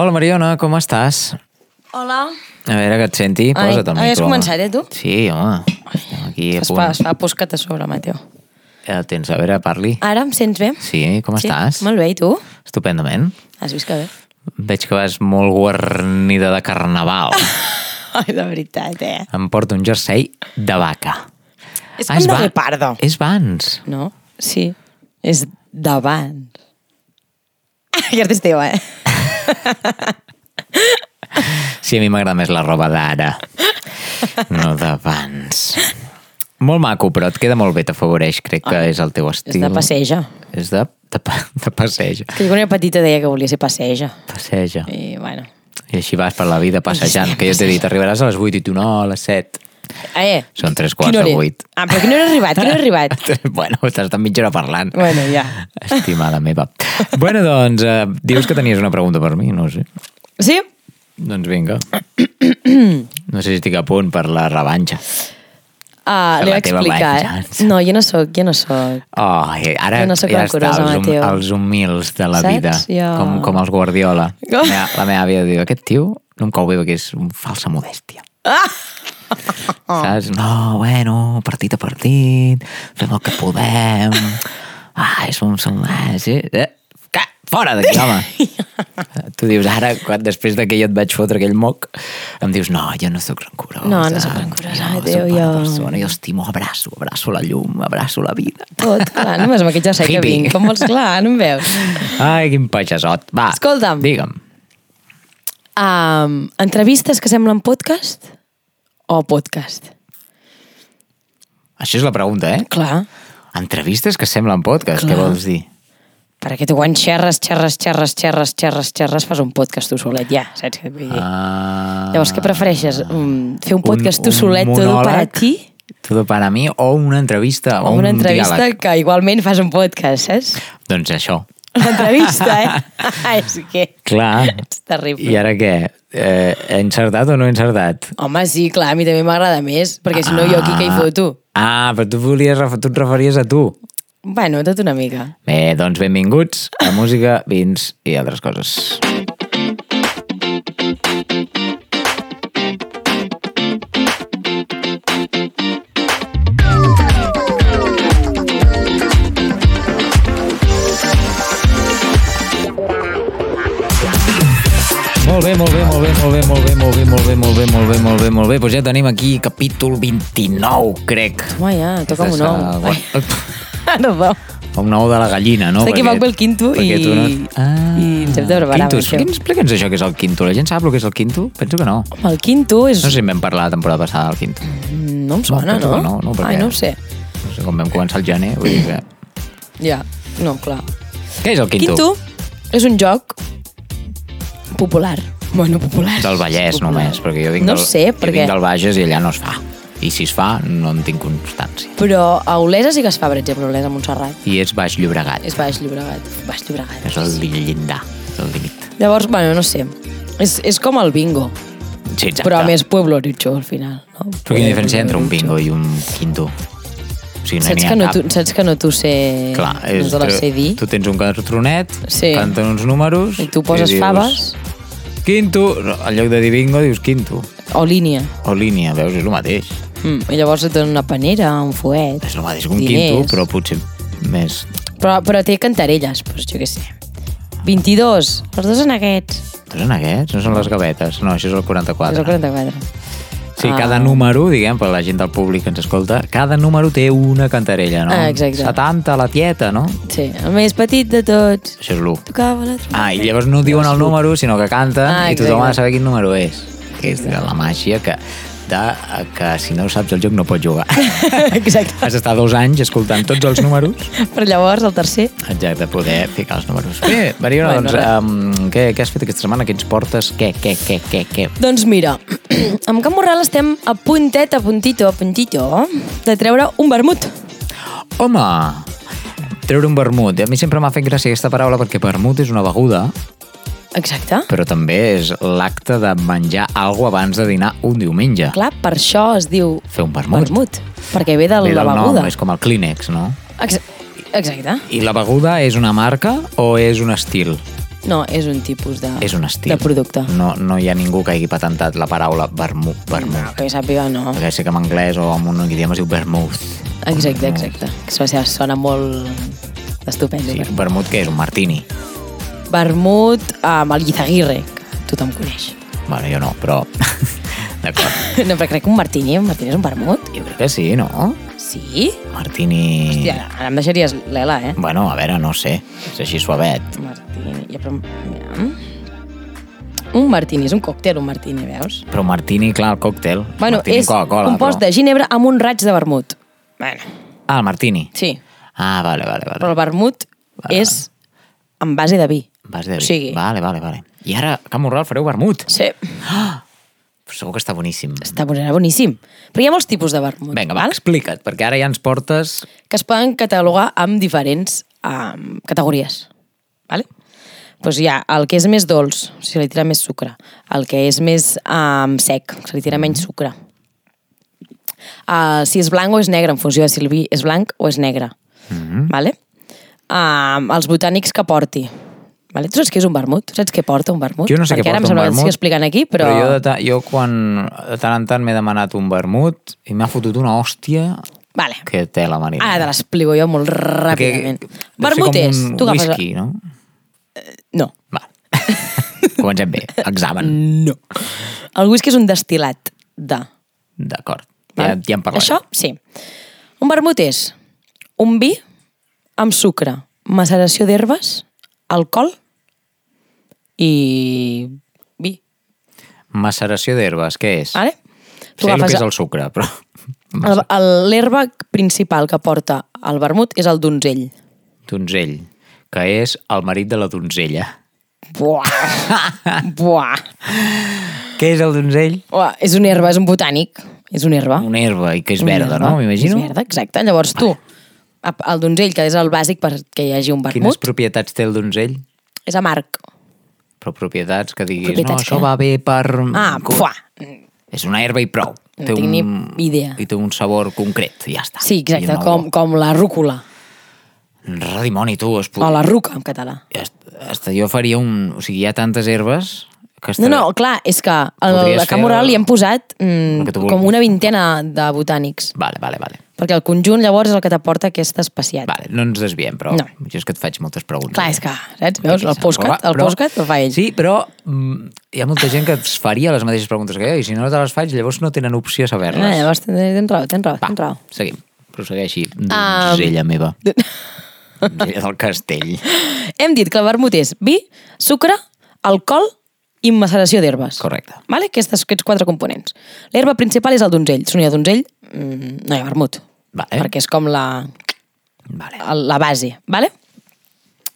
Hola, Mariona, com estàs? Hola. A veure, que et senti. Posa't el ai, has micro. començat, eh, tu? Sí, home. Estem aquí a Es fa, es fa poscat a sobre, Mateo. Ja tens, a veure, parli. Ara em sents bé? Sí, com estàs? Molt bé, i tu? Estupendament. Has vist que bé? Veig que vas molt guarnida de carnaval. Ai, de veritat, eh? em porto un jersei de vaca. És Ah, com de va- guepardo. És Vans. No? Sí. És d'abans. Aquest és teu, eh? Sí, a mi m'agrada més la roba d'ara. No d'abans. Molt maco, però et queda molt bé, t'afavoreix. Crec que és el teu És estil. de passeja. És de, de, de passeja. Que quan era petita deia que volia ser passeja. Passeja. I, bueno... I així vas per la vida passejant, que jo t'he dit, arribaràs a les 8 i tu no, a les 7. Eh, Són tres quarts quina de vuit. Ah, però que no era arribat, que no era arribat. bueno, estàs tan mitja hora parlant. Bueno, ja. Estimada meva. Bueno, doncs, eh, dius que tenies una pregunta per mi, no sé. Sí? Doncs vinga. No sé si estic a punt per la revanxa. Ah, teva explicar, eh? No, jo no sóc, jo no sóc. Oh, i ara Jo no sóc ja està, els, hum, els humils de la Saps? vida, Jo- com, com els Guardiola. Oh. La, meva, la meva àvia diu, aquest tio no em cau bé perquè és un falsa modèstia. Ah! Saps? No, bueno, partit a partit, fem el que podem. Ah, és un... Som, ah, sí. Eh, fora d'aquí, home. tu dius, ara, quan, després de que jo et vaig fotre aquell moc, em dius, no, jo no sóc rancorosa. No, no sóc rancorosa, jo bona jo- persona, jo estimo, abraço, abraço la llum, abraço la vida. Tot, clar, només amb aquest jersei que Hippie. vinc. Com vols, clar, no em veus. Ai, quin patxasot. Va, Escolta'm. Digue'm. Um, entrevistes que semblen podcast o podcast? Això és la pregunta, eh? Clar, Entrevistes que semblen podcast, què Clar. vols dir? perquè tu quan xerres, xerres, xerres, xerres, xerres, xerres, fas un podcast tu solet ja, saps què et vull dir? Ah, Llavors, què prefereixes? Um, fer un podcast tu un solet, tot per a monòleg, ti? Todo para mi, o una entrevista, o, O una un entrevista diàleg. que igualment fas un podcast, saps? Doncs això. L'entrevista, eh? és que Clar. ets terrible. I ara què? Eh, he encertat o no he encertat? Home, sí, clar, a mi també m'agrada més, perquè si no jo aquí què hi foto? Ah, però tu, volies, tu et referies a tu. Bueno, tot una mica. Bé, doncs benvinguts a música, vins i altres coses. Molt bé, molt bé, molt bé, molt bé, molt bé, molt bé, molt bé, molt bé, molt bé, molt bé, molt bé. Doncs ja tenim aquí capítol 29, crec. Home, ja, toca un nou. No, no. Un nou de la gallina, no? Perquè- poc bé el quinto i- no... i ens hem de preparar Quinto, amb això. Explica'ns, això que és el quinto. La gent sap el que és el quinto? Penso que no. Home, el quinto és... No sé si en vam parlar la temporada passada del quinto. No em sona, no? no, no, perquè- Ai, no ho sé. No sé com vam començar el gener. Vull dir que... Ja, no, clar. Què és el quinto? Quinto és un joc popular. Bueno, popular. Del Vallès Popular. només, perquè jo vinc, No del, sé, jo perquè... vinc del Bages i allà no es fa. I si es fa, no en tinc constància. Però a Olesa sí que es fa, per exemple, a Olesa, a Montserrat. I és Baix Llobregat. És Baix Llobregat. Baix Llobregat. És el llindar, és el límit. Llavors, bueno, no sé. És, és com el bingo, Sí, exacte. però a més puebloricho al final. No? Però quina diferència entre un bingo i un quinto? O sigui, no Saps que, no, tu, saps que no t'ho sé... Clar, és, no te la sé dir. tu tens un cartronet, Sí. canten uns números... I tu poses dius, faves Quinto, en lloc de dir bingo dius quinto. o línia. O línia, veus, és el mateix. Mm. I llavors et donen una panera, un fuet... És el mateix que un diners. quinto, però potser més... Però, però té cantarelles, doncs jo què sé. 22, els dos en aquests. No són aquests? No són les gavetes? No, això és el 44. És el 44. Sí, Ah. cada número, diguem, per la gent del públic que ens escolta, cada número té una cantarella, no? Ah, exacte. 70, la tieta, no? Sí, el més petit de tots. Això és l'1. Tocava la trompeta. Ah, i llavors no diuen el número, sinó que canten Ah, i tothom ha de saber quin número és. Que és la màgia que, de, que si no saps el joc no pots jugar. Exacte. Has d'estar dos anys escoltant tots els números Però llavors el tercer... Exacte, poder ficar els números. Bé, Mariona, Bueno, doncs, um, què, què has fet aquesta setmana? Què ens portes? Què, què, què, què, què? Doncs mira, amb Can Morral estem a puntet, a puntito, a puntito, de treure un vermut. Home, treure un vermut. A mi sempre m'ha fet gràcia aquesta paraula perquè vermut és una beguda, Exacte. però també és l'acte de menjar alguna abans de dinar un diumenge. Clar, per això es diu Fer un vermut. vermut, perquè ve de Ve la del beguda. nom, és com el Kleenex, no? Ex Exacte. I la beguda és una marca o és un estil? No, és un tipus de, És un estil. de producte. No, no hi ha ningú que hagi patentat la paraula vermut. vermut. No, que sàpiga, no. Perquè sé que en anglès o en un idioma es diu vermouth. Exacte, exacte. Que sona, molt estupendo. Sí, vermut què és? Un martini? Vermut amb el Guizaguirre, que tothom coneix. Bueno, jo no, però... D'acord. No, però crec que un martini, un martini és un vermut. Jo crec que sí, no? Sí? Martini... Hòstia, ara em deixaries l'ela, eh? Bueno, a veure, no sé. És així suavet. Martini, ja, però... Un martini, és un còctel, un martini, veus? Però martini, clar, el còctel. Bueno, martini és Coca-Cola, compost però... de ginebra amb un raig de vermut. Bueno, Ah, el martini. sí, Ah, vale, vale, vale. però el vermut és en base de vi. Vas de O sigui- Vale, vale, vale. I ara, a Can Morral, fareu vermut. Sí, Però segur que està boníssim. està boníssim. Però hi ha molts tipus de vermut, Vinga, va, val? explica't, perquè ara ja ens portes... que es poden catalogar amb diferents um, categories. Vale? Pues hi ha el que és més dolç, se li tira més sucre. El que és més um, sec, se li tira menys sucre. Uh, si és blanc o és negre, en funció de si el vi és blanc o és negre. Mm -hmm. vale? uh, els botànics que porti. Vale? Tu saps què és un vermut? Saps què porta un vermut? Jo no sé què Perquè ara porta em un vermut. estic explicant aquí, però... però jo, de ta... jo quan de tant en tant m'he demanat un vermut i m'ha fotut una hòstia Vale. que té la marina. Ara te l'explico jo molt ràpidament. Vermut és... Tu agafes... whisky, no? No. Va. Comencem bé. Examen. No. El whisky és un destil·lat de... D'acord. Ja, ja en parlem. Això, sí. Un vermut és un vi amb sucre, maceració d'herbes, alcohol i vi. Maceració d'herbes, què és? Vale? Tu sé el que és el sucre, però... L'herba principal que porta el vermut és el donzell. Donzell, que és el marit de la donzella. Buah! Buah! Què és el donzell? Buah! És una herba, és un botànic. És una herba. Una herba, i que és Una verda, herba. no? M'imagino. És verda, exacte. Llavors tu, el donzell, que és el bàsic perquè hi hagi un Quines vermut, propietats té el donzell? és amarg. Però propietats que diguis, Propietats no, això què? va bé per... Ah, fuà! És una herba i prou. No tinc ni idea. I té un sabor concret, i ja està. Sí, exacte, una com, com la rúcula. Redimoni, tu, es pot... O la ruca, en català. Hasta, hasta jo faria un... O sigui, hi ha tantes herbes que... No, no, clar, és que al, Podries a Can fer Moral el- li hem posat el mm, com una vintena de botànics. Vale, vale, vale. Perquè el conjunt, llavors, és el que t'aporta aquesta especiat. Vale, no ens desviem, però No. jo és que et faig moltes preguntes. Clar, és que, saps? Veus? El postcat, el postcat el fa ell. Sí, però mm, hi ha molta gent que es faria les mateixes preguntes que jo i si no te les faig, llavors no tenen opció a Ah, saber-les. llavors tens, raó, tens raó, tens raó. seguim. Prossegueixi. Ah, Donzella meva. Donzella del castell. Hem dit que el vermut és vi, sucre, alcohol i maceració d'herbes. Correcte. Vale? Aquestes, aquests quatre components. L'herba principal és el donzell. Si no hi ha donzell, mm, no hi ha vermut. Vale. Perquè és com la, Vale. la base. Vale?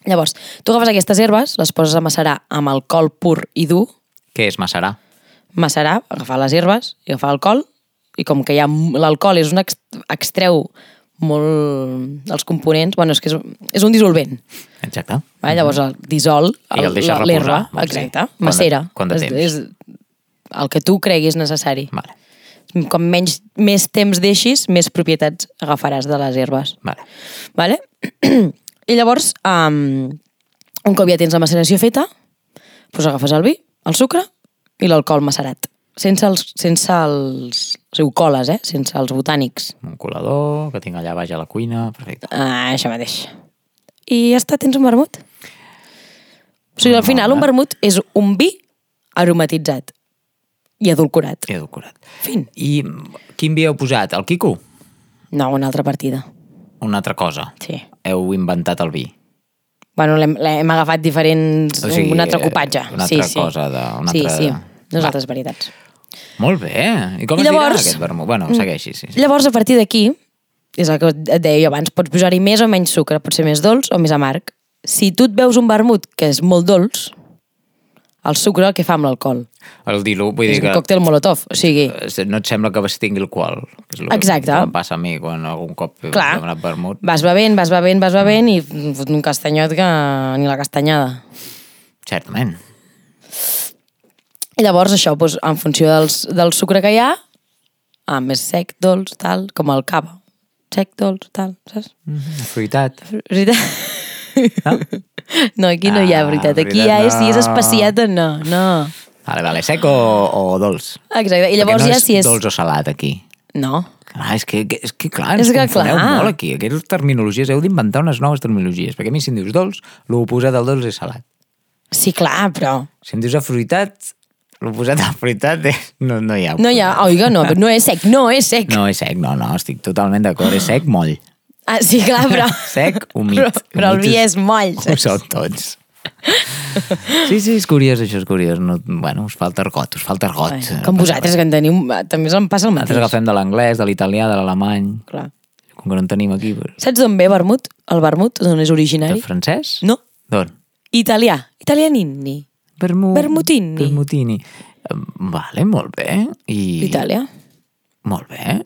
Llavors, tu agafes aquestes herbes, les poses a macerar amb alcohol pur i dur, Què és macerar? macerar, agafar les herbes i agafar alcohol, i com que m- l'alcohol és un ex, extreu molt els components, bueno, és que és, és un dissolvent. Exacte. Vale? Llavors el dissol l'herba, reposar, vols dir? exacte, Quant de- macera. quant de És- temps? És el que tu creguis necessari. Vale. Com menys, més temps deixis, més propietats agafaràs de les herbes. Vale. Vale? I llavors, um, un cop ja tens la maceració feta, doncs agafes el vi, el sucre i l'alcohol macerat. Sense els, sense els... O sigui, coles, eh? Sense els botànics. Un colador que tinc allà baix a la cuina. Perfecte. Ah, això mateix. I ja està, tens un vermut. O sigui, al final un vermut és un vi aromatitzat i adulcorat. I edulcorat. Fin. I quin vi heu posat? El Quico? No, una altra partida. Una altra cosa. Sí. Heu inventat el vi. Bueno, l'hem agafat diferents... O sigui, un altre copatge. una sí, altra sí. cosa de- una sí, altra- sí, Va. nosaltres varietats. Molt bé. I com I es llavors- dirà aquest vermut? Bueno, segueixi, sí. sí. Llavors, a partir d'aquí, és el que et deia jo abans, pots posar-hi més o menys sucre, pot ser més dolç o més amarg. Si tu et veus un vermut que és molt dolç, el sucre el que fa amb l'alcohol. El dilu, vull És dir un que... còctel molotov, o sigui... eh, No et sembla que es tingui alcohol? Que és el Exacte. Que em passa a mi quan algun cop he Clar, demanat vermut. vas bevent, vas bevent, vas bevent i fot un castanyot que ni la castanyada. Certament. I llavors això, doncs, en funció dels, del sucre que hi ha, ah, més sec, dolç, tal, com el cava. Sec, dolç, tal, saps? Mm -hmm. Fruitat. Veritat? No? No, aquí no hi ha Ah, veritat. Aquí veritat, ja és, si és no. espaciat o no. No. Vale, vale, sec o, o dolç? Exacte. I llavors Perquè no ja és si és... dolç o salat, aquí. No. Clar, és que, que- és que clar, És ens que confoneu clar. molt aquí. Aquestes terminologies, heu d'inventar unes noves terminologies. Perquè a mi si em dius dolç, l'oposat del dolç és salat. Sí, clar, però... Si em dius afruitat, l'oposat d'afruitat és... no, no hi ha. No hi ha... Oiga, no, però no és sec, no és sec. No, és sec, no, no, estic totalment d'acord. És sec, moll. Ah, sí, clar, però... Sec, humit. Però, però el Humit vi és moll. Ho són tots. Sí, sí, és curiós, això és curiós. No, bueno, us falta argot, us falta argot. Bueno, com vosaltres, que en teniu... També em passa el Nosaltres mateix. agafem de l'anglès, de l'italià, de l'alemany. Clar. Com que no en tenim aquí, doncs... Saps d'on ve vermut? El vermut, d'on és originari? De francès? No. D'on? Italià. Italianini. Vermu... Vermutini. Vermutini. Eh, Vale, molt bé. I... Itàlia. Molt bé.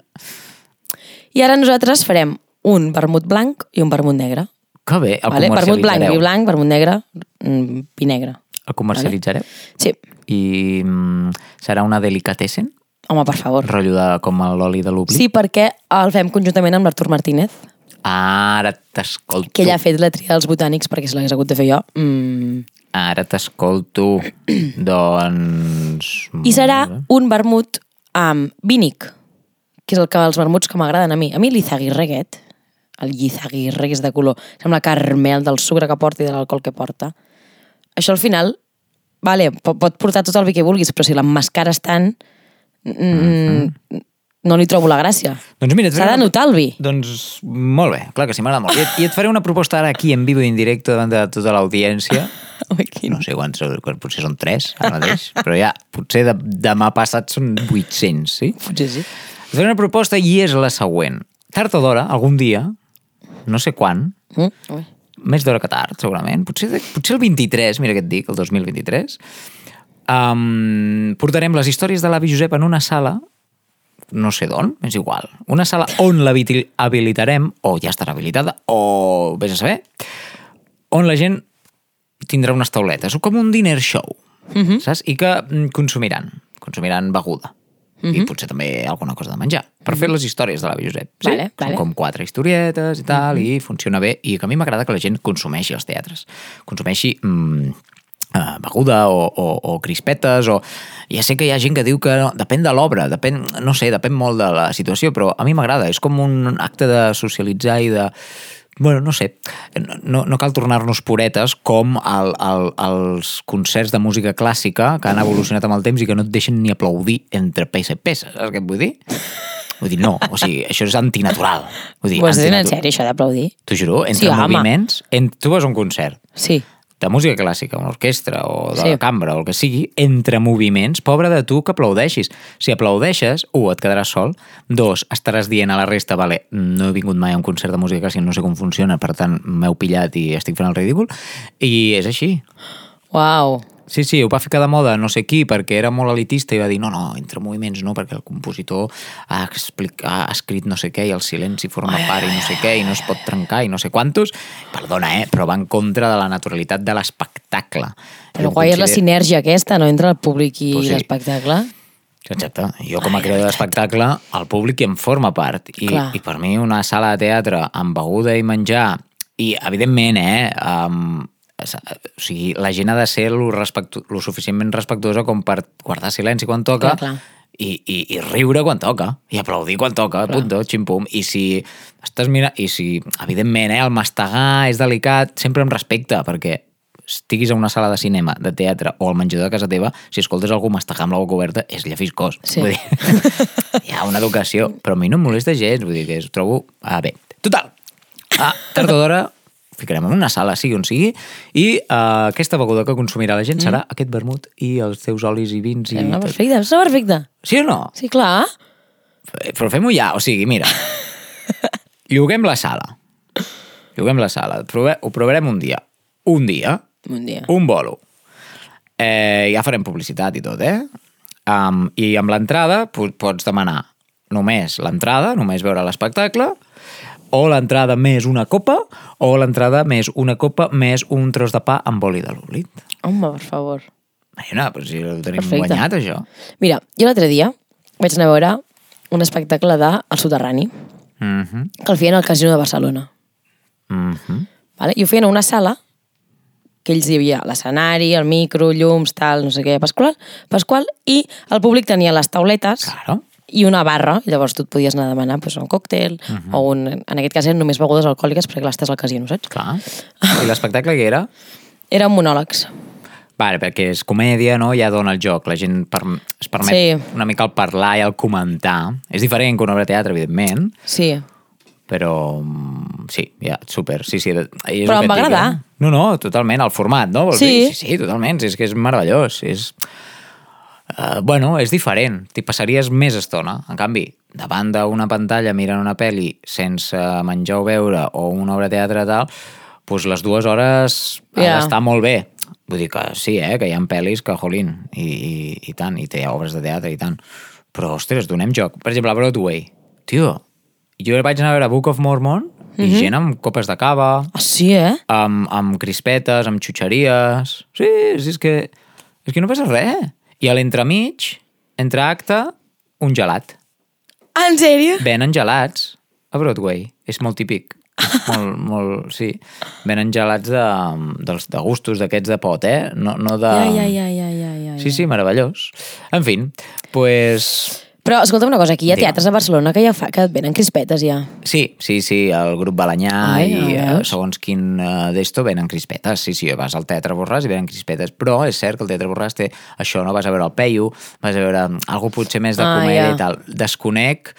I ara nosaltres farem un vermut blanc i un vermut negre. Que bé, el Vale? Vermut blanc, vi blanc, vermut negre, mm, vi negre. El comercialitzareu. Sí. I mm, serà una delicatessen? Home, per favor. Rotllo de, com l'oli de l'obli? Sí, perquè el fem conjuntament amb l'Artur Martínez, Ara t'escolto. que ella ha fet la tria dels botànics perquè se l'hagués hagut de fer jo. Mm. Ara t'escolto. doncs... I serà un vermut amb vínic, que és el que els vermuts que m'agraden a mi. A mi l'izaguirre aquest, el llizaguirre que és de color, sembla carmel del sucre que porta i de l'alcohol que porta. Això al final, vale, pot, portar tot el vi que vulguis, però si l'emmascares tant, mm, no li trobo la gràcia. Doncs mira, S'ha de una- notar el vi. Doncs molt bé, clar que sí, m'agrada molt. I, et- I et faré una proposta ara aquí en vivo i en directe davant de tota l'audiència. Quin... No sé quants, potser són tres ara mateix, però ja, potser de, demà passat són 800, sí? Potser sí. Et faré una proposta i és la següent. Tard o d'hora, algun dia, no sé quan, Mm? Ui. més d'hora que tard, segurament, potser, de- potser el 23, mira què et dic, el 2023, um, portarem les històries de l'avi Josep en una sala, no sé d'on, és igual, una sala on l'habilitarem, o ja estarà habilitada, o vés a saber, on la gent tindrà unes tauletes, o com un dinner show, Mhm. saps? I que mm, consumiran, consumiran beguda. I potser també alguna cosa de menjar, per fer les històries de l'avi Josep. Sí? Mhm. Vale, Són vale. Mhm. com quatre historietes i tal, i funciona bé. I que a mi m'agrada que la gent consumeixi els teatres. Consumeixi mm, eh, beguda o, o, o crispetes o... Ja sé que hi ha gent que diu que no, depèn de l'obra, depèn, no sé, depèn molt de la situació, però a mi m'agrada. És com un acte de socialitzar i de... Bueno, no sé, no, no cal tornar-nos puretes com el, el, els concerts de música clàssica que han evolucionat amb el temps i que no et deixen ni aplaudir entre peça i peça, saps què et vull dir? Vull dir, no, o sigui, això és antinatural. Vull dir, Ho estàs dient en sèrio, això d'aplaudir? T'ho juro, entre Sí, moviments, en, tu vas a un concert Sí. De música clàssica, una orquestra o de Sí. cambra o el que sigui, entre moviments, pobre de tu que aplaudeixis. Si aplaudeixes, un, et quedaràs sol, dos, estaràs dient a la resta, vale, no he vingut mai a un concert de música clàssica, no sé com funciona, per tant, m'heu pillat i estic fent el ridícul, i és així. Uau. Sí, sí, ho va ficar de moda no sé qui perquè era molt elitista i va dir no, no, entre moviments no, perquè el compositor ha, explic, ha escrit no sé què i el silenci forma part i no sé què i no es pot trencar i no sé quantos. Perdona, eh, però va en contra de la naturalitat de l'espectacle. Però guai és la considero- sinergia aquesta, no? Entre el públic i Pues sí. l'espectacle. Exacte. Jo com a creador d'espectacle, el públic en forma part. I, Clar. I per mi una sala de teatre amb beguda i menjar, i evidentment, eh, um, o sigui, la gent ha de ser lo, respectu lo suficientment respectuosa com per guardar silenci quan toca Clar, clar. I, i, i riure quan toca, i aplaudir quan toca, clar. punto, xim-pum. I si estàs mirant, i si, evidentment, eh, el mastegar és delicat, sempre amb respecte, perquè estiguis a una sala de cinema, de teatre o al menjador de casa teva, si escoltes algú mastegar amb la boca oberta, és llefiscós. Sí. Vull dir, hi ha una educació, però a mi no em molesta gens, vull dir que ho trobo ah, bé. Total, ah, tard o d'hora ficarem en una sala, sigui on sigui, i uh, aquesta beguda que consumirà la gent serà aquest vermut i els teus olis i vins i... Sembla perfecte, sembla perfecte. Sí o no? Sí, clar. Però fem-ho ja, o sigui, mira, lloguem la sala. Lloguem la sala, prove ho provarem un dia. Un dia, Un dia. un bolo. Eh, ja farem publicitat i tot, eh? Um, I amb l'entrada po- pots demanar només l'entrada, només veure l'espectacle, o l'entrada més una copa, o l'entrada més una copa més un tros de pa amb oli de l'oblit. Home, per favor. Imagina, però si ho tenim Perfecte. guanyat, això. Mira, jo l'altre dia vaig anar a veure un espectacle de El Soterrani, Mm -hmm. que el feien al Casino de Barcelona. Mm -hmm. Vale? I ho feien a una sala aquells hi havia l'escenari, el micro, llums, tal, no sé què, Pasqual, Pasqual, i el públic tenia les tauletes Claro. I una barra, llavors tu et podies anar a demanar pues, un còctel, uh Mhm. -huh. o un, en aquest cas eren només begudes alcohòliques perquè clar, estàs al casino, saps? Clar. I l'espectacle què era? Eren monòlegs. Vale, perquè és comèdia, no? Ja dona el joc. La gent per, es permet Sí. una mica el parlar i el comentar. És diferent que una obra de teatre, evidentment, Sí. però mm, sí, ja, super, sí, sí. és Però em va agradar. eh? No, no, totalment, el format, no? Vols Sí. dir? sí, sí, totalment, és que és meravellós, és... Uh, bueno, és diferent, t'hi passaries més estona. En canvi, davant d'una pantalla mirant una pel·li sense menjar o beure o una obra de teatre tal, doncs les dues hores ha Ja. d'estar molt bé. Vull dir que sí, eh, que hi ha pel·lis que, jolín, i, i, i tant, i té obres de teatre i tant. Però, ostres, donem joc. Per exemple, a Broadway. Tio, jo vaig anar a veure Book of Mormon i Mhm. gent amb copes de cava, Ah, sí, eh? amb, amb crispetes, amb xutxeries... Sí, sí, és que, és que no passa res. I a l'entremig, entre acte, un gelat. En sèrio? Venen gelats a Broadway. És molt típic. Molt, molt, sí. Venen gelats de, dels, de gustos d'aquests de pot, eh? No, no de... Ja, ja, ja, ja, ja, ja. Sí, sí, meravellós. En fi, pues... Però, escolta una cosa, aquí hi ha Digue'm. teatres a Barcelona que ja fa, que et venen crispetes, ja. Sí, sí, sí, el grup Balanyà Ai, i eh, veus? segons quin uh, d'esto venen crispetes. Sí, sí, vas al Teatre Borràs i venen crispetes. Però és cert que el Teatre Borràs té això, no? Vas a veure el Peyu, vas a veure algú potser més de Ah, comèdia ja. i tal. Desconec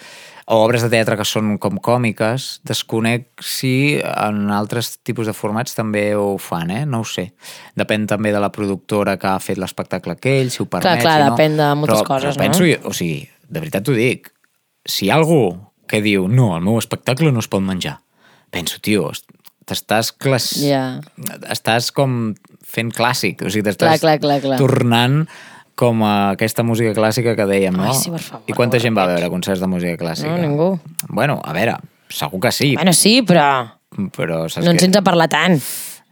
o obres de teatre que són com còmiques, desconec si en altres tipus de formats també ho fan, eh? No ho sé. Depèn també de la productora que ha fet l'espectacle aquell, si ho permet, clar, si no. depèn de moltes però, coses, però penso, no? jo- o sigui, de veritat t'ho dic, si hi ha algú que diu no, el meu espectacle no es pot menjar, penso, tio, est- t'estàs clas... Ja. estàs com fent clàssic, o sigui, t'estàs Clar, clar, clar, clar. tornant com a aquesta música clàssica que dèiem, no? Ai, sí, favor, I quanta gent va veure concerts de música clàssica? No, ningú. Bueno, a veure, segur que sí, Bueno, sí, però però saps no ens que... sents a parlar tant.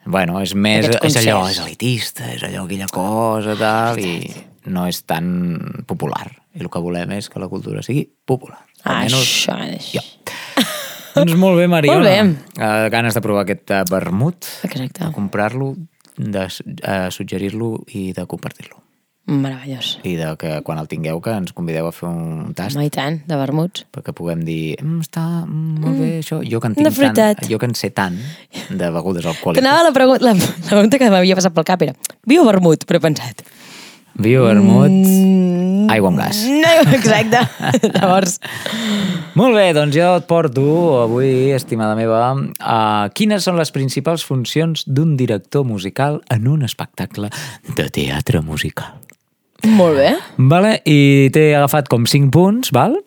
Bueno, és més... És allò, és elitista, és allò, aquella cosa, tal, i no és tan popular. I el que volem és que la cultura sigui popular. Almenys això mateix. jo. Doncs molt bé, Mariona. Molt bé. Uh, ganes de provar aquest uh, vermut, Exacte. de comprar-lo, de uh, suggerir-lo i de compartir-lo. Meravellós. I de que quan el tingueu que ens convideu a fer un tast Home, i tant, de vermuts. perquè puguem dir, mm, està mm, molt bé això. Jo que en de tinc tant, veritat. jo que en sé tant de begudes Que alcohòliques. anava la, pregunta, la, la pregunta que m'havia passat pel cap era vi o vermut? Però he pensat... Viu vermut, Mm, aigua amb gas. No, exacte. Llavors, Molt bé, doncs jo et porto avui, estimada meva, a quines són les principals funcions d'un director musical en un espectacle de teatre musical. molt bé. Vale? I t'he agafat com 5 punts, val?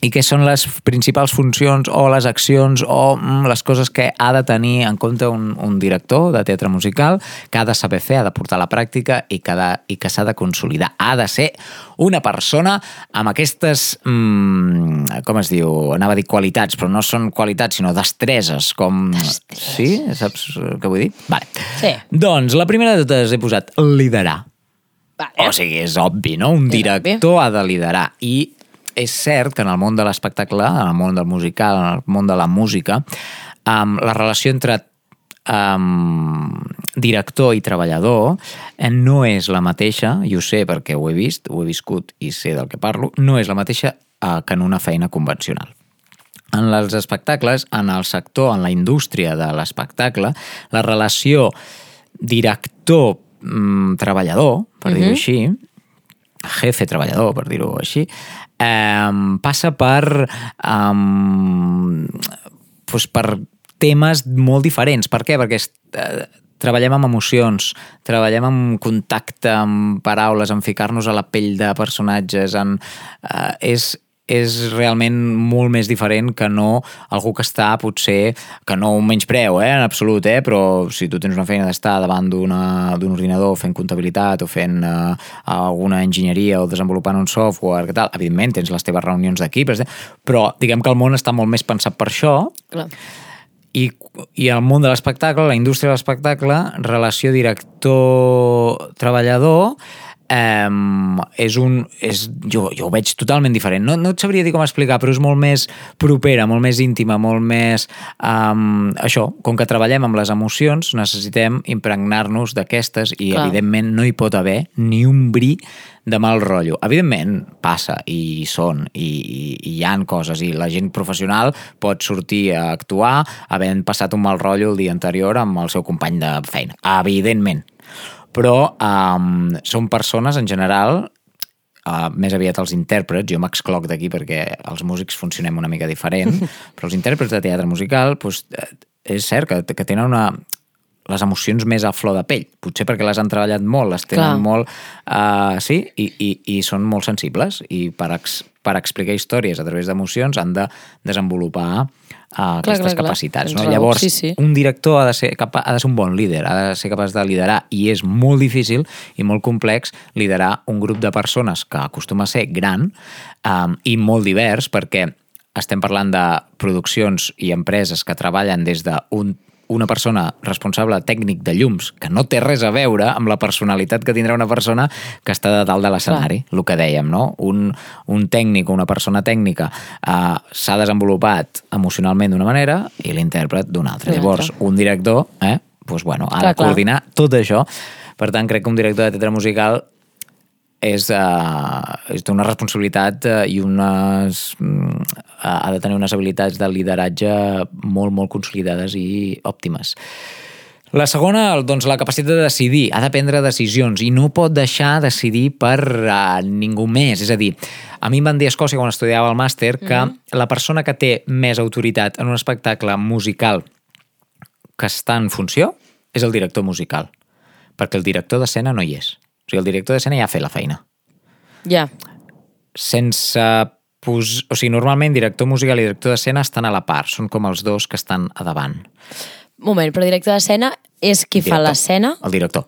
I què són les principals funcions o les accions o mm, les coses que ha de tenir en compte un, un director de teatre musical, que ha de saber fer, ha de portar a la pràctica i que, de, i que s'ha de consolidar. Ha de ser una persona amb aquestes, mm, com es diu, anava a dir qualitats, però no són qualitats, sinó destreses, com... Sí? Saps què vull dir? Vale. Sí. Doncs la primera de totes he posat liderar. Vale. O sigui, és obvi, no? Un director ha de liderar. I és cert que en el món de l'espectacle, en el món del musical, en el món de la música, um, la relació entre um, director i treballador eh, no és la mateixa, i ho sé perquè ho he vist, ho he viscut i sé del que parlo, no és la mateixa uh, que en una feina convencional. En els espectacles, en el sector, en la indústria de l'espectacle, la relació director-treballador, per dir-ho així, jefe treballador, per dir-ho així, eh, passa per, um, pues per temes molt diferents. Per què? Perquè eh, treballem amb emocions, treballem amb contacte, amb paraules, en ficar-nos a la pell de personatges, en, eh, és, és realment molt més diferent que no algú que està potser, que no un menyspreu, eh, en absolut, eh, però si tu tens una feina d'estar davant d'un ordinador fent comptabilitat o fent eh, alguna enginyeria o desenvolupant un software, que tal, evidentment tens les teves reunions d'equip, però diguem que el món està molt més pensat per això Clar. i, i el món de l'espectacle, la indústria de l'espectacle, relació director-treballador, um, és un... És, jo, jo ho veig totalment diferent. No, no et sabria dir com explicar, però és molt més propera, molt més íntima, molt més... Um, això, com que treballem amb les emocions, necessitem impregnar-nos d'aquestes i, Clar. evidentment, no hi pot haver ni un bri de mal rotllo. Evidentment, passa, i són, i, i, i hi han coses, i la gent professional pot sortir a actuar havent passat un mal rotllo el dia anterior amb el seu company de feina. Evidentment. Però um, són persones, en general, uh, més aviat els intèrprets, jo m'excloc d'aquí perquè els músics funcionem una mica diferent, però els intèrprets de teatre musical, doncs, eh, és cert que, que tenen una, les emocions més a flor de pell. Potser perquè les han treballat molt, les tenen Clar. molt... Uh, sí, i, i, i són molt sensibles i per, ex, per explicar històries a través d'emocions han de desenvolupar uh, aquestes clar, clar. capacitats. Tens No? raó. Llavors, Sí, sí. un director ha de, ser capa ha de ser un bon líder, ha de ser capaç de liderar i és molt difícil i molt complex liderar un grup de persones que acostuma a ser gran um, i molt divers perquè estem parlant de produccions i empreses que treballen des d'un una persona responsable tècnic de llums que no té res a veure amb la personalitat que tindrà una persona que està de dalt de l'escenari, el que dèiem, no? Un, un tècnic o una persona tècnica uh, s'ha desenvolupat emocionalment d'una manera i l'intèrpret d'una altra. Llavors, un director eh, doncs, bueno, ha Clar, de clar. coordinar tot això. Per tant, crec que un director de teatre musical és, uh, és d'una responsabilitat uh, i unes, mm, ha de tenir unes habilitats de lideratge molt, molt consolidades i òptimes. La segona, doncs, la capacitat de decidir. Ha de prendre decisions i no pot deixar decidir per uh, ningú més. És a dir, a mi em van dir a Escòcia quan estudiava el màster que la persona que té més autoritat en un espectacle musical que està en funció és el director musical. Perquè el director d'escena no hi és. O sigui, el director d'escena ja ha fet la feina. Ja, Sense... Pos... O sigui, normalment director musical i director d'escena estan a la part. Són com els dos que estan a davant. moment, però director d'escena és qui fa Director. l'escena? El director.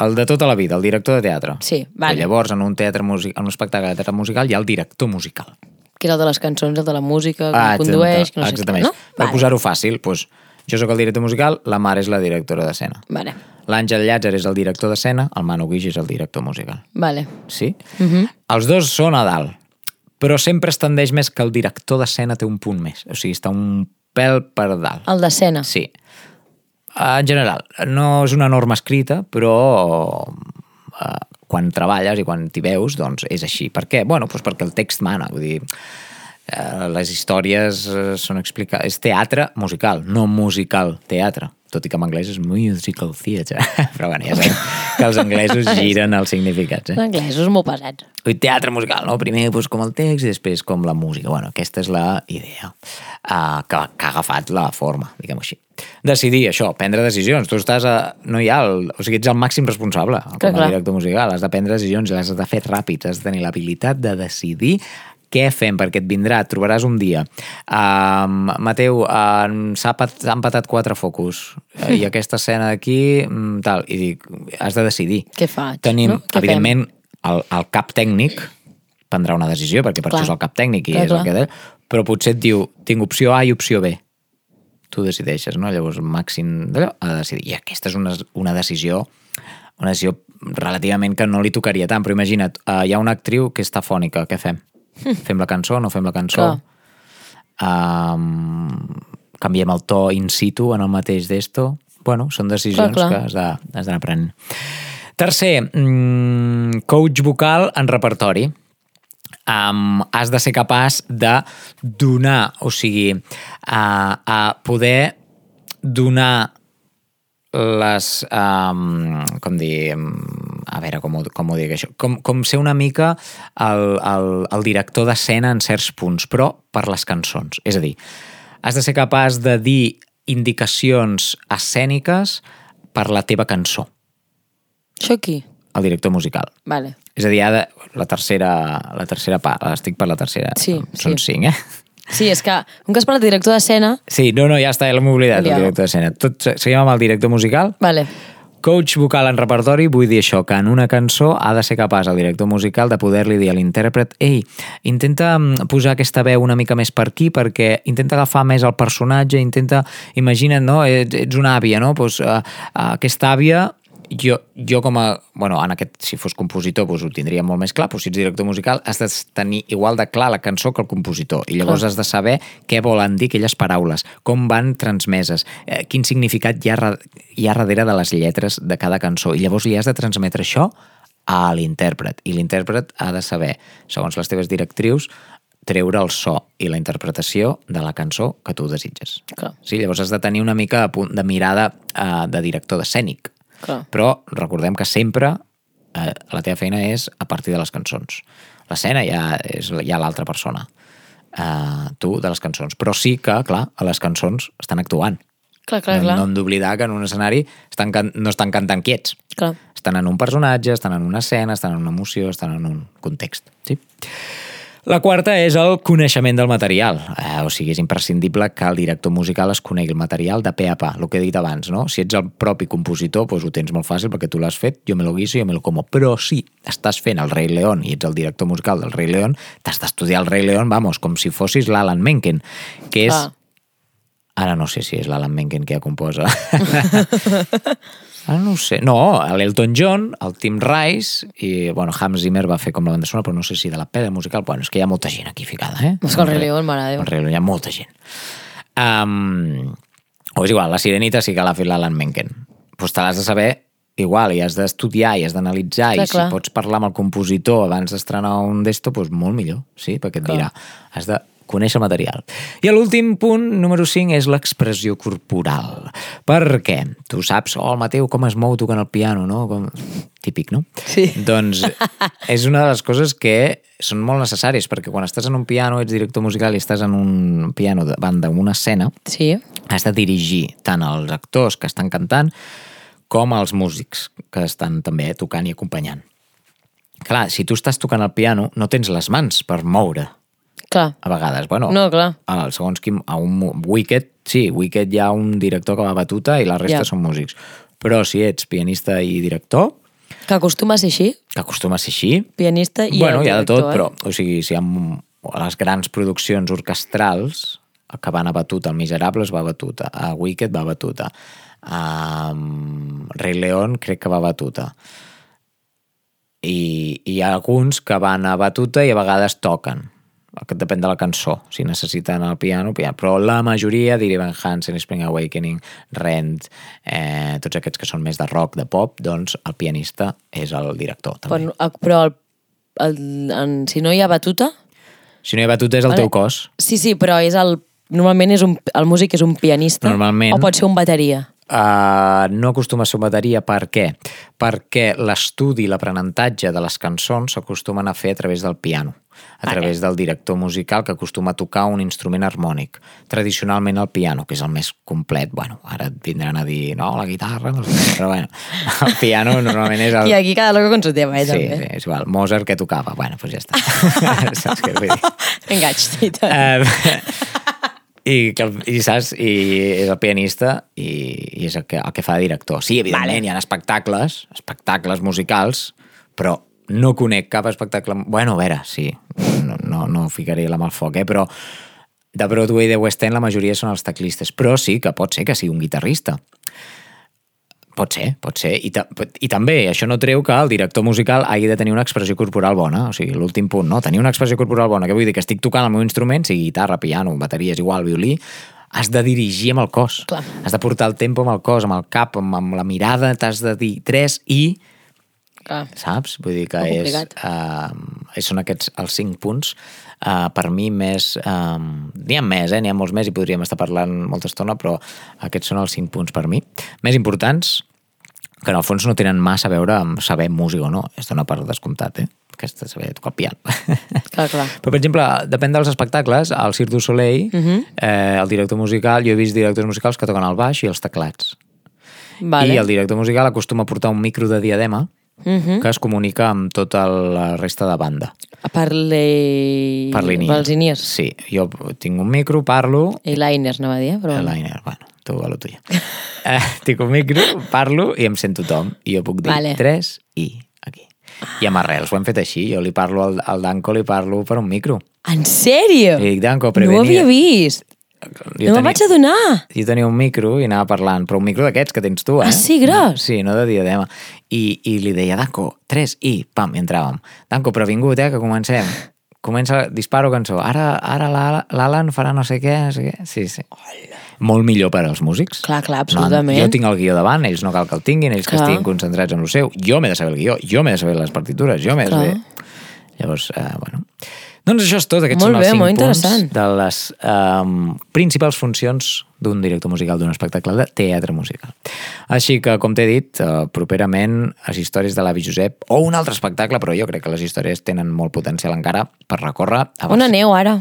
El de tota la vida, el director de teatre. Sí, vale. I llavors, en un, teatre music... en un espectacle de teatre musical hi ha el director musical. Que és el de les cançons, el de la música, que Ah, condueix, que no sé exactament. què, no? Per Vale. posar-ho fàcil, doncs, jo sóc el director musical, la mare és la directora d'escena. Vale, L'Àngel Llàtzer és el director d'escena, el Manu Guix és el director musical. vale. Sí? Uh -huh. Els dos són a dalt, però sempre es tendeix més que el director d'escena té un punt més. O sigui, està un pèl per dalt. El d'escena. Sí. En general, no és una norma escrita, però eh, quan treballes i quan t'hi veus, doncs és així. Per què? Bueno, doncs perquè el text mana, vull dir, les històries eh, són explicades... És teatre musical, no musical teatre. Tot i que en anglès és musical theatre. Però bueno, ja sabem que els anglesos giren els significats. Eh? Anglesos molt pesats. Ui, teatre musical, no? Primer doncs, com el text i després com la música. Bueno, aquesta és la idea uh, que, que ha agafat la forma, diguem-ho així. Decidir això, prendre decisions. Tu estàs a... No hi ha el... O sigui, ets el màxim responsable com a director musical. Has de prendre decisions i les has de fer ràpids. Has de tenir l'habilitat de decidir què fem, perquè et vindrà, et trobaràs un dia. Um, Mateu, uh, s'han patat quatre focus eh, i aquesta escena d'aquí, mm, tal, i dic, has de decidir. Què faig? Tenim, no? Què evidentment, el, el cap tècnic prendrà una decisió, perquè per Clar. això és el cap tècnic i Clar, és el que de... però potser et diu, tinc opció A i opció B. Tu decideixes, no? Llavors, màxim d'allò, ha de decidir. I aquesta és una, una decisió una decisió relativament que no li tocaria tant, però imagina't, uh, hi ha una actriu que està fònica, què fem? Fem la cançó no fem la cançó? Clar. Um, canviem el to in situ en el mateix d'esto? Bueno, són decisions Clar, clar. que has de- has d'anar prenent. Tercer, mm, coach vocal en repertori. Um, has de ser capaç de donar, o sigui, a, a poder donar les... Um, com dir... A veure, com ho, com ho dic això? Com, com ser una mica el, el, el director d'escena en certs punts, però per les cançons. És a dir, has de ser capaç de dir indicacions escèniques per la teva cançó, Això aquí? el director musical. Vale. És a dir, ha de, la tercera, la tercera part, estic per la tercera. Sí, Són sí. cinc, eh? Sí, és que un que has parlat de director d'escena... Sí, no, no, ja està, ja l'hem oblidat, el director d'escena. Tot, seguim amb el director musical. Vale. Coach vocal en repertori, vull dir això, que en una cançó ha de ser capaç el director musical de poder-li dir a l'intèrpret ei, intenta mm, posar aquesta veu una mica més per aquí perquè intenta agafar més el personatge, intenta, imagina't, no? Ets, una àvia, no? Pues, uh, uh, aquesta àvia jo, jo com a... Bueno, en aquest, si fos compositor, doncs ho tindria molt més clar, però si ets director musical has de tenir igual de clar la cançó que el compositor. I llavors Clar. has de saber què volen dir aquelles paraules, com van transmeses, eh, quin significat hi ha, hi ha darrere de les lletres de cada cançó. I llavors li has de transmetre això a l'intèrpret. I l'intèrpret ha de saber, segons les teves directrius, treure el so i la interpretació de la cançó que tu desitges. Clar. Sí, llavors has de tenir una mica de mirada eh, de director d'escènic. Clar. Però recordem que sempre eh, la teva feina és a partir de les cançons. L'escena ja és ja l'altra persona. Eh, tu, de les cançons. Però sí que, clar, a les cançons estan actuant. Clar, clar, no, clar. no hem d'oblidar que en un escenari estan, can- no estan cantant quiets. clar. Estan en un personatge, estan en una escena, estan en una emoció, estan en un context. Sí? La quarta és el coneixement del material. Eh, o sigui, és imprescindible que el director musical es conegui el material de pe a pa, el que he dit abans, no? Si ets el propi compositor, doncs ho tens molt fàcil perquè tu l'has fet, jo me lo guiso, jo me lo como. Però si estàs fent el Rei León i ets el director musical del Rei León, t'has d'estudiar el Rei León, vamos, com si fossis l'Alan Menken, que és... Clar. Ara no sé si és l'Alan Menken que ja composa. Ara no sé. No, l'Elton John, el Tim Rice i, bueno, Hans Zimmer va fer com la banda sonora, però no sé si de la pèdra musical. Bueno, és que hi ha molta gent aquí ficada, eh? És que el Rei León, mare Déu. El Rei León, hi ha molta gent. Um, o és igual, la Sirenita sí que l'ha fet l'Alan Menken. Doncs te l'has de saber igual, i has d'estudiar i has d'analitzar i si clar. pots parlar amb el compositor abans d'estrenar un d'esto, doncs molt millor, sí, perquè et Clar. dirà. Has de conèixer el material. I l'últim punt, número 5, és l'expressió corporal. Per què? Tu saps, oh, el Mateu, com es mou tocant el piano, no? Com... Típic, no? Sí. Doncs és una de les coses que són molt necessàries, perquè quan estàs en un piano, ets director musical i estàs en un piano davant d'una escena, Sí. has de dirigir tant els actors que estan cantant com els músics que estan també tocant i acompanyant. Clar, si tu estàs tocant el piano, no tens les mans per moure, Clar. a vegades. Bueno, No, clar. a, segons quin, a un Wicked, sí, Wicked hi ha un director que va batuta i la resta Ja. són músics. Però si ets pianista i director, Que acostuma a ser així, que acostuma a ser així, pianista i bueno, hi ha de tot, eh? però, o sigui, si hi ha les grans produccions orquestrals que van a batuta, el Miserables va a batuta, a Wicked va a batuta, a Rei León crec que va a batuta. I, i hi ha alguns que van a batuta i a vegades toquen. Que depèn de la cançó, si necessiten el piano, piano. però la majoria, diré Van Hansen, Spring Awakening, Rent, eh, tots aquests que són més de rock, de pop, doncs el pianista és el director. També. Però, però el, el, en, si no hi ha batuta... Si no hi ha batuta és el Vale. teu cos. Sí, sí, però és el, normalment és un, el músic és un pianista. Normalment. O pot ser un bateria. Uh, no acostuma a ser bateria, per què? Perquè l'estudi i l'aprenentatge de les cançons s'acostumen a fer a través del piano, a Vale. través del director musical que acostuma a tocar un instrument harmònic. Tradicionalment el piano, que és el més complet. Bueno, ara et vindran a dir, no, la guitarra, no sé però bueno, el piano normalment és el... I aquí cada loco con su tema, eh, Sí, també. sí, és igual. Mozart que tocava. Bueno, doncs ja està. Saps què vull dir? Engaig, i tant. Eh, i, que, i saps, i és el pianista i, i és el que, el que fa de director. Sí, evidentment, Vale. hi ha espectacles, espectacles musicals, però no conec cap espectacle... Bueno, a veure, sí, no, no, no ficaré la mà al foc, eh? però de Broadway i de West End la majoria són els teclistes, però sí que pot ser que sigui un guitarrista. Pot ser, pot ser. I, ta I també, això no treu que el director musical hagi de tenir una expressió corporal bona. O sigui, l'últim punt, no? Tenir una expressió corporal bona. Què vull dir? Que estic tocant el meu instrument, sigui guitarra, piano, bateria, és igual, violí, has de dirigir amb el cos. Clar. Has de portar el tempo amb el cos, amb el cap, amb, amb la mirada, t'has de dir tres i Clar. saps? Vull dir que és, uh, són aquests els cinc punts uh, per mi més... Um, n'hi ha més, eh? N'hi ha molts més i podríem estar parlant molta estona, però aquests són els cinc punts per mi. Més importants, que en el fons no tenen massa a veure amb saber música o no. És una part descomptat, eh? Aquesta saber tocar el piano. Clar, clar. Però, per exemple, depèn dels espectacles, al Cirque du Soleil, uh Mhm. -huh. eh, el director musical, jo he vist directors musicals que toquen el baix i els teclats. Vale. I el director musical acostuma a portar un micro de diadema Mhm. que es comunica amb tota la resta de banda. Per le... Per iniers. Sí, jo tinc un micro, parlo... I liners, anava a dir, però... El liner, bueno, tu a lo tuyo. eh, tinc un micro, parlo i em sent tothom. I jo puc dir Vale. tres i aquí. I amb arrels ho hem fet així. Jo li parlo al, al Danco, li parlo per un micro. En sèrio? I dic, Danco, No ho havia vist. No me'n vaig adonar. jo tenia un micro i anava parlant, però un micro d'aquests que tens tu, eh? Ah, sí, gros? Sí, no de diadema. I, i li deia, Danco, tres, i, pam, i entràvem. Danco, però vingut, eh, que comencem. Comença, disparo cançó. Ara, ara l'Ala- l'Alan farà no sé què, no sé què. Sí, sí. Molt millor per als músics. Clar, clar, absolutament. No, jo tinc el guió davant, ells no cal que el tinguin, ells que Clar. estiguin concentrats en el seu. Jo m'he de saber el guió, jo m'he de saber les partitures, jo m'he de saber... Llavors, eh, bueno... Doncs això és tot, aquests Molt són els bé, cinc molt punts interessant. de les um, principals funcions d'un director musical d'un espectacle de teatre musical. Així que, com t'he dit, uh, properament les històries de l'avi Josep o un altre espectacle, però jo crec que les històries tenen molt potencial encara per recórrer. A On aneu ara?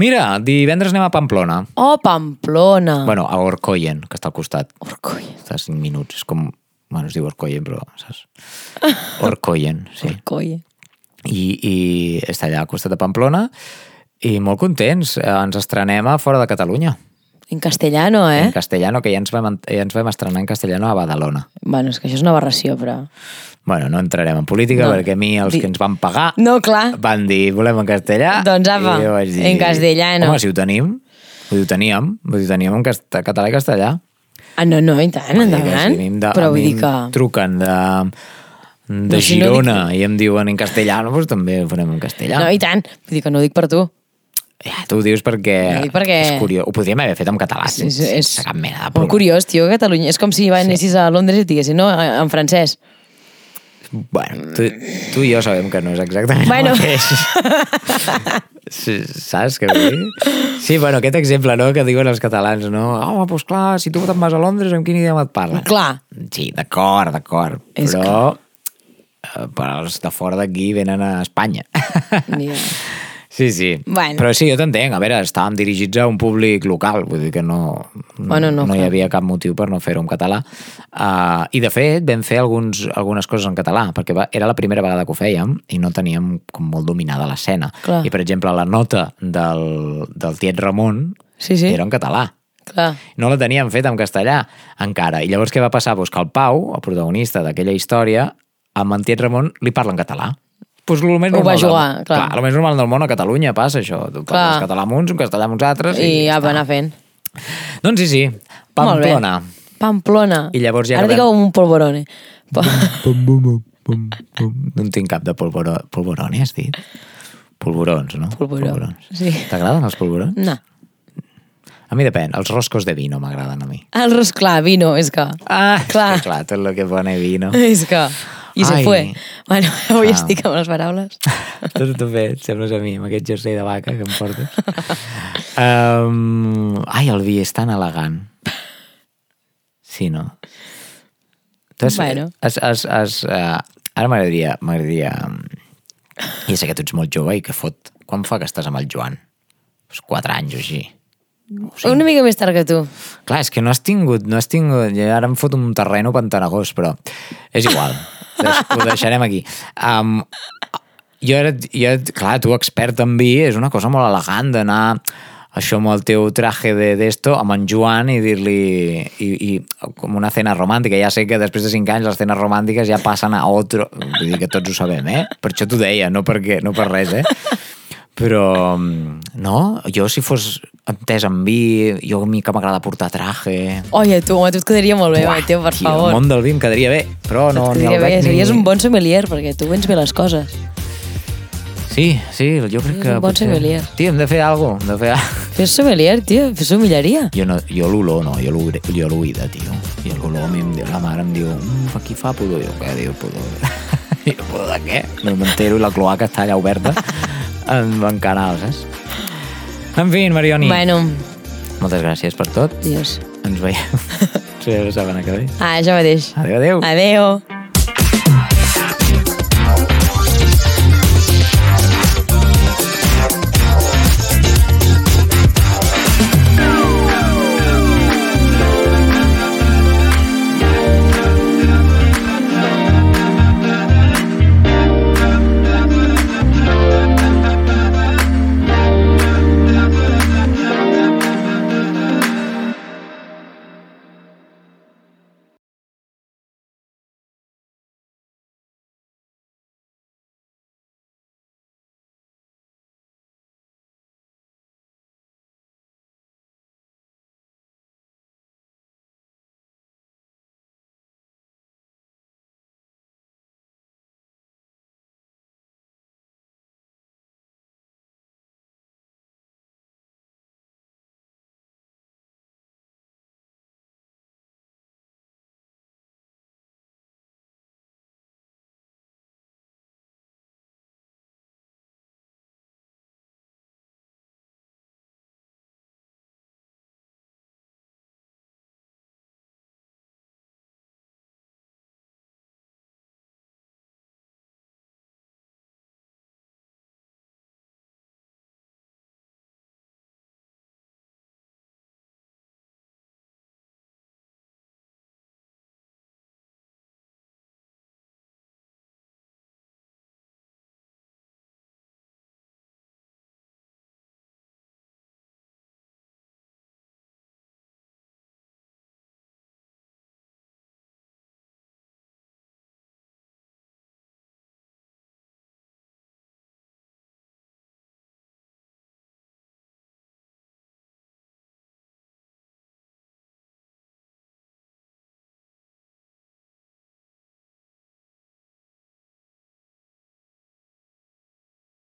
Mira, divendres anem a Pamplona. Oh, Pamplona. Bueno, a Orcoyen, que està al costat. Orcoll. Està a 5 minuts. És com... Bueno, es diu Orcoyen, però saps? Orcoyen, sí. Orcoll. I, I està allà al costat de Pamplona i molt contents. Eh, Ens estrenem a fora de Catalunya. En castellano, eh? En castellano, que ja ens, vam, ja ens vam estrenar en castellano a Badalona. Bueno, és que això és una aberració, però... Bueno, no entrarem en política No. perquè a mi els Di- que ens van pagar No, clar. van dir, volem en castellà. Doncs apa, I jo vaig dir, en castellano. Home, si ho tenim, vull dir, ho teníem, vull dir, ho teníem en català i castellà. Ah, no, no, i tant, endavant. si de, Però vull dir que... truquen de, de No, si no Girona i em diuen en castellano, doncs també ho farem en castellà. No, i tant. Vull dir que no ho dic per tu. Ja, tu ho dius perquè, dic perquè- és curiós. Ho podríem haver fet en català, És, sense, és, sense cap mena de molt problema. curiós, tio, Catalunya. És com si anessis a Londres i diguessin, no, en francès. Bueno, tu, tu i jo sabem que no és exactament Bueno. el mateix. Sí, Saps què vull dir? Sí, bueno, aquest exemple, no?, que diuen els catalans, no? Home, doncs clar, si tu te'n vas a Londres, amb quin idioma et parlen? Clar. Sí, d'acord, d'acord. Però eh, per als de fora d'aquí venen a Espanya. Idea. Sí, sí. Bueno. Però sí, jo t'entenc. A veure, estàvem dirigits a un públic local, vull dir que no, Bueno, no, no hi havia cap motiu per no fer-ho en català. Uh, I, de fet, vam fer alguns, algunes coses en català, perquè va, era la primera vegada que ho fèiem i no teníem com molt dominada l'escena. I, per exemple, la nota del, del tiet Ramon Sí, sí. era en català. Clar. No la teníem feta en castellà encara. I llavors què va passar? Pues que el Pau, el protagonista d'aquella història, amb en tiet Ramon li parla en català. Pues lo més Ho va normal jugar, del, clar. clar. el més normal del món a Catalunya passa això. Clar. català amb uns, un castellà amb uns altres. I ja ja va anar fent. Doncs sí, sí. Pamplona. Pamplona. I llavors ja Ara acabem. digueu un polvorone. Pum, pum, pum, pum, pum. No en tinc cap de polvoró. Polvoroni, has dit? Polvorons, no? Polvoró, Polvorons. sí. T'agraden els polvorons? No. A mi depèn. Els roscos de vino m'agraden a mi. El ros, clar, vino, és que... Ah, Clar. És que, clar, tot lo que pone vino. És que... I se Ai. fue. Bueno, avui Ah. estic amb les paraules. Tot, tot bé, et sembles a mi, amb aquest jersei de vaca que em portes. um, ai, el vi és tan elegant. Sí, no? Has, Bueno. has, has, has, uh, ara m'agradaria... m'agradaria ja sé que tu ets molt jove i que fot... Quan fa que estàs amb el Joan? Pues quatre anys o així. Una mica més tard que tu. Clar, és que no has tingut, no has tingut... I ara em fot un terreno pantanagós, però és igual. Ho deixarem aquí. Um, jo era, jo, clar, tu expert en vi, és una cosa molt elegant d'anar això amb el teu traje de d'esto, amb en Joan i dir-li i, i com una cena romàntica. Ja sé que després de cinc anys les cenes romàntiques ja passen a otro... Vull dir que tots ho sabem, eh? Per això t'ho deia, no, perquè, no per res, eh? Però, mm, no, jo si fos entès en vi, jo a mi que m'agrada portar traje... Oye, tu, home, tu et quedaria molt bé, home, tio, per tio, favor. El món del vi em quedaria bé, però no, et ni quedaria el bé, veig ni... series un bon sommelier, perquè tu vens bé les coses. Sí, sí, jo crec que... un bon potser- sommelier. Tio, hem de fer alguna cosa, hem de fer... Fes sommelier, tio, fes sommelleria. Jo, no, jo l'olor no, jo l'oïda, tio. Jo l'olor a mi em diu, la mare em diu, mm, aquí fa pudor. Jo, què diu pudor? jo, pudor de què? No m'entero i la cloaca està allà oberta en, en canal, saps? En fi, Marioni, Bueno, moltes gràcies per tot. dios. Ens veiem. Ens veiem la setmana que ve. Ah, ja mateix. Adéu, adéu. Adéu.